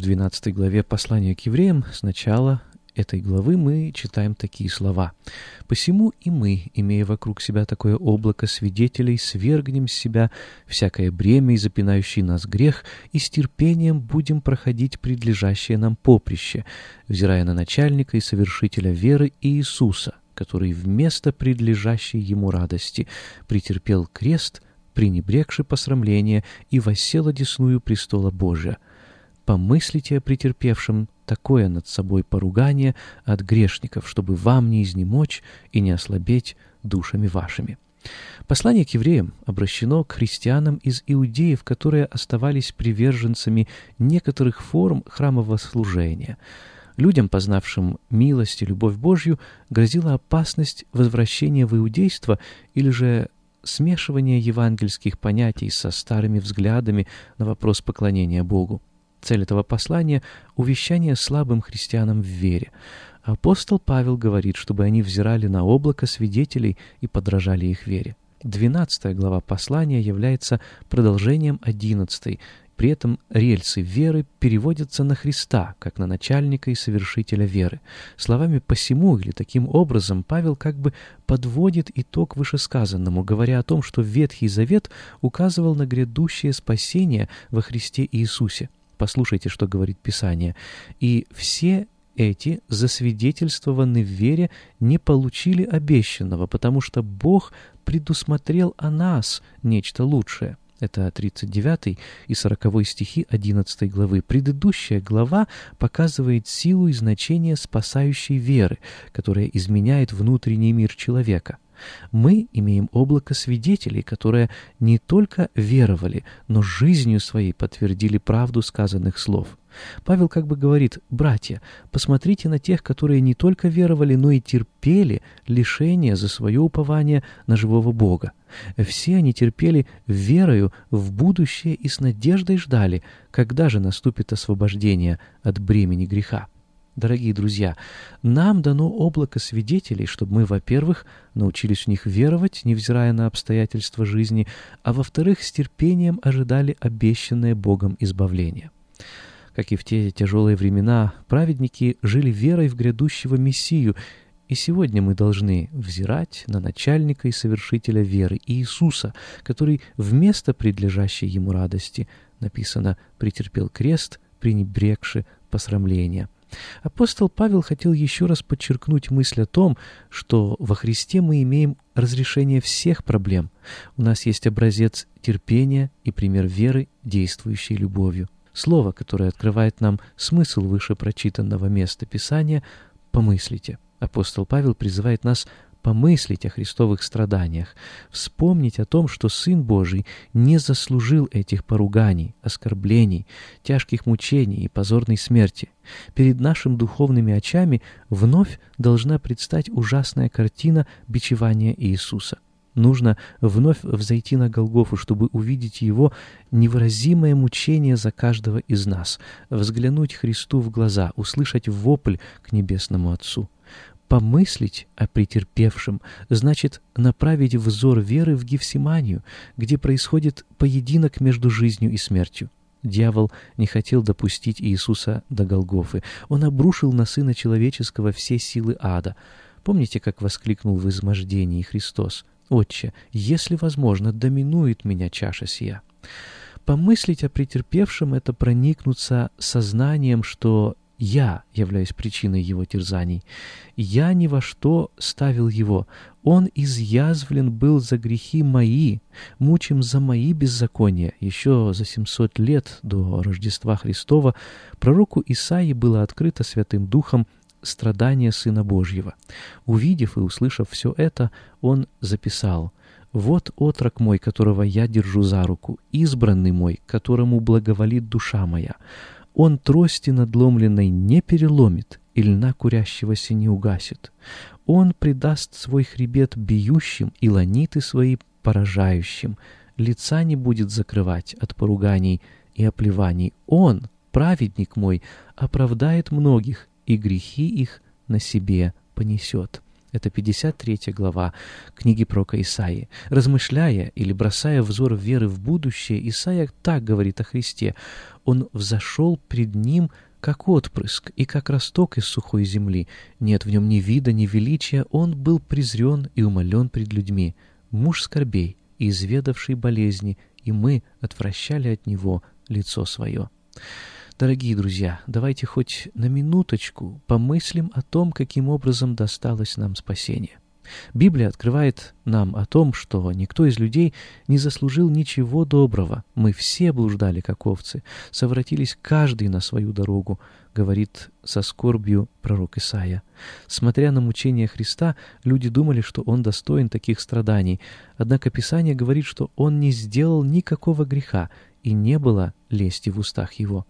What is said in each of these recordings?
В 12 главе послания к евреям сначала этой главы мы читаем такие слова. «Посему и мы, имея вокруг себя такое облако свидетелей, свергнем с себя всякое бремя и запинающий нас грех, и с терпением будем проходить предлежащее нам поприще, взирая на начальника и совершителя веры Иисуса, который вместо предлежащей ему радости претерпел крест, пренебрегши посрамление, и воссел одесную престола Божия» помыслите о претерпевшем такое над собой поругание от грешников, чтобы вам не изнемочь и не ослабеть душами вашими». Послание к евреям обращено к христианам из иудеев, которые оставались приверженцами некоторых форм храмового служения. Людям, познавшим милость и любовь Божью, грозила опасность возвращения в иудейство или же смешивания евангельских понятий со старыми взглядами на вопрос поклонения Богу. Цель этого послания — увещание слабым христианам в вере. Апостол Павел говорит, чтобы они взирали на облако свидетелей и подражали их вере. Двенадцатая глава послания является продолжением одиннадцатой. При этом рельсы веры переводятся на Христа, как на начальника и совершителя веры. Словами «посему» или «таким образом» Павел как бы подводит итог вышесказанному, говоря о том, что Ветхий Завет указывал на грядущее спасение во Христе Иисусе. Послушайте, что говорит Писание. «И все эти, засвидетельствованы в вере, не получили обещанного, потому что Бог предусмотрел о нас нечто лучшее». Это 39 и 40 стихи 11 главы. Предыдущая глава показывает силу и значение спасающей веры, которая изменяет внутренний мир человека. Мы имеем облако свидетелей, которые не только веровали, но жизнью своей подтвердили правду сказанных слов. Павел как бы говорит, «Братья, посмотрите на тех, которые не только веровали, но и терпели лишение за свое упование на живого Бога. Все они терпели верою в будущее и с надеждой ждали, когда же наступит освобождение от бремени греха». Дорогие друзья, нам дано облако свидетелей, чтобы мы, во-первых, научились в них веровать, невзирая на обстоятельства жизни, а во-вторых, с терпением ожидали обещанное Богом избавление. Как и в те тяжелые времена, праведники жили верой в грядущего Мессию, и сегодня мы должны взирать на начальника и совершителя веры Иисуса, который вместо предлежащей ему радости, написано, претерпел крест, пренебрегши посрамления. Апостол Павел хотел еще раз подчеркнуть мысль о том, что во Христе мы имеем разрешение всех проблем. У нас есть образец терпения и пример веры, действующей любовью. Слово, которое открывает нам смысл выше прочитанного места Писания «помыслите». Апостол Павел призывает нас помыслить о христовых страданиях, вспомнить о том, что Сын Божий не заслужил этих поруганий, оскорблений, тяжких мучений и позорной смерти. Перед нашими духовными очами вновь должна предстать ужасная картина бичевания Иисуса. Нужно вновь взойти на Голгофу, чтобы увидеть Его невыразимое мучение за каждого из нас, взглянуть Христу в глаза, услышать вопль к Небесному Отцу. Помыслить о претерпевшем значит направить взор веры в Гефсиманию, где происходит поединок между жизнью и смертью. Дьявол не хотел допустить Иисуса до Голгофы. Он обрушил на Сына Человеческого все силы ада. Помните, как воскликнул в измождении Христос? «Отче, если возможно, доминует меня чаша сия». Помыслить о претерпевшем — это проникнуться сознанием, что я являюсь причиной его терзаний. Я ни во что ставил его. Он изъязвлен был за грехи мои, мучим за мои беззакония. Еще за 700 лет до Рождества Христова пророку Исаии было открыто Святым Духом страдания Сына Божьего. Увидев и услышав все это, он записал «Вот отрок мой, которого я держу за руку, избранный мой, которому благоволит душа моя. Он трости надломленной не переломит, и льна курящегося не угасит. Он предаст свой хребет бьющим и ланиты свои поражающим. Лица не будет закрывать от поруганий и оплеваний. Он, праведник мой, оправдает многих, и грехи их на себе понесет». Это 53 глава книги пророка Исаии. Размышляя или бросая взор веры в будущее, Исаия так говорит о Христе. Он взошел пред ним, как отпрыск и как росток из сухой земли. Нет в нем ни вида, ни величия. Он был презрен и умолен пред людьми. Муж скорбей и изведавший болезни, и мы отвращали от него лицо свое. Дорогие друзья, давайте хоть на минуточку помыслим о том, каким образом досталось нам спасение. Библия открывает нам о том, что никто из людей не заслужил ничего доброго. Мы все блуждали, как овцы, совратились каждый на свою дорогу, говорит со скорбью пророк Исаия. Смотря на мучения Христа, люди думали, что Он достоин таких страданий. Однако Писание говорит, что Он не сделал никакого греха, и не было лести в устах Его.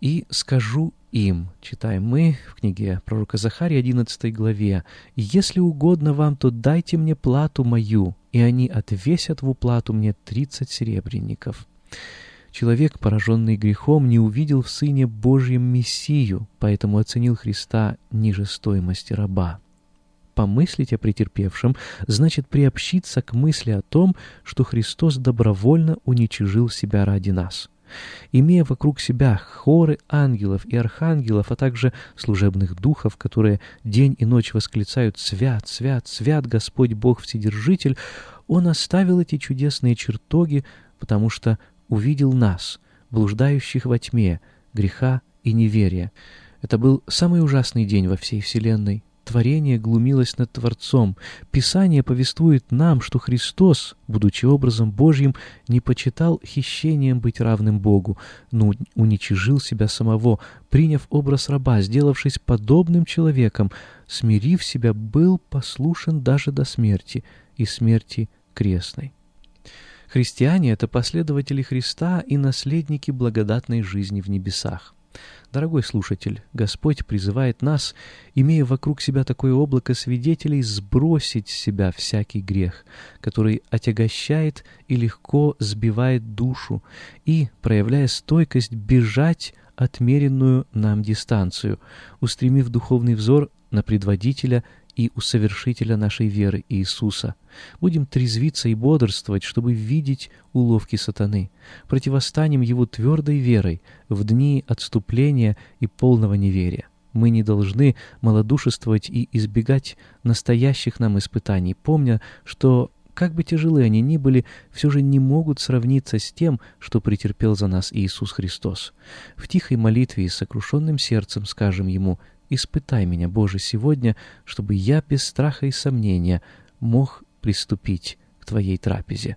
«И скажу им», читаем мы в книге пророка Захария 11 главе, «Если угодно вам, то дайте мне плату мою, и они отвесят в уплату мне тридцать серебряников». Человек, пораженный грехом, не увидел в Сыне Божьем Мессию, поэтому оценил Христа ниже стоимости раба. Помыслить о претерпевшем значит приобщиться к мысли о том, что Христос добровольно уничижил себя ради нас — Имея вокруг себя хоры ангелов и архангелов, а также служебных духов, которые день и ночь восклицают «Свят, свят, свят Господь Бог Вседержитель», Он оставил эти чудесные чертоги, потому что увидел нас, блуждающих во тьме, греха и неверия. Это был самый ужасный день во всей Вселенной, творение глумилось над Творцом. Писание повествует нам, что Христос, будучи образом Божьим, не почитал хищением быть равным Богу, но уничижил себя самого, приняв образ раба, сделавшись подобным человеком, смирив себя, был послушен даже до смерти и смерти крестной. Христиане — это последователи Христа и наследники благодатной жизни в небесах. Дорогой слушатель, Господь призывает нас, имея вокруг себя такое облако свидетелей, сбросить с себя всякий грех, который отягощает и легко сбивает душу, и, проявляя стойкость, бежать отмеренную нам дистанцию, устремив духовный взор на предводителя и усовершителя нашей веры Иисуса. Будем трезвиться и бодрствовать, чтобы видеть уловки сатаны. Противостанем его твердой верой в дни отступления и полного неверия. Мы не должны малодушествовать и избегать настоящих нам испытаний, помня, что как бы тяжелы они ни были, все же не могут сравниться с тем, что претерпел за нас Иисус Христос. В тихой молитве и сокрушенным сердцем скажем Ему Испытай меня, Боже, сегодня, чтобы я без страха и сомнения мог приступить к Твоей трапезе.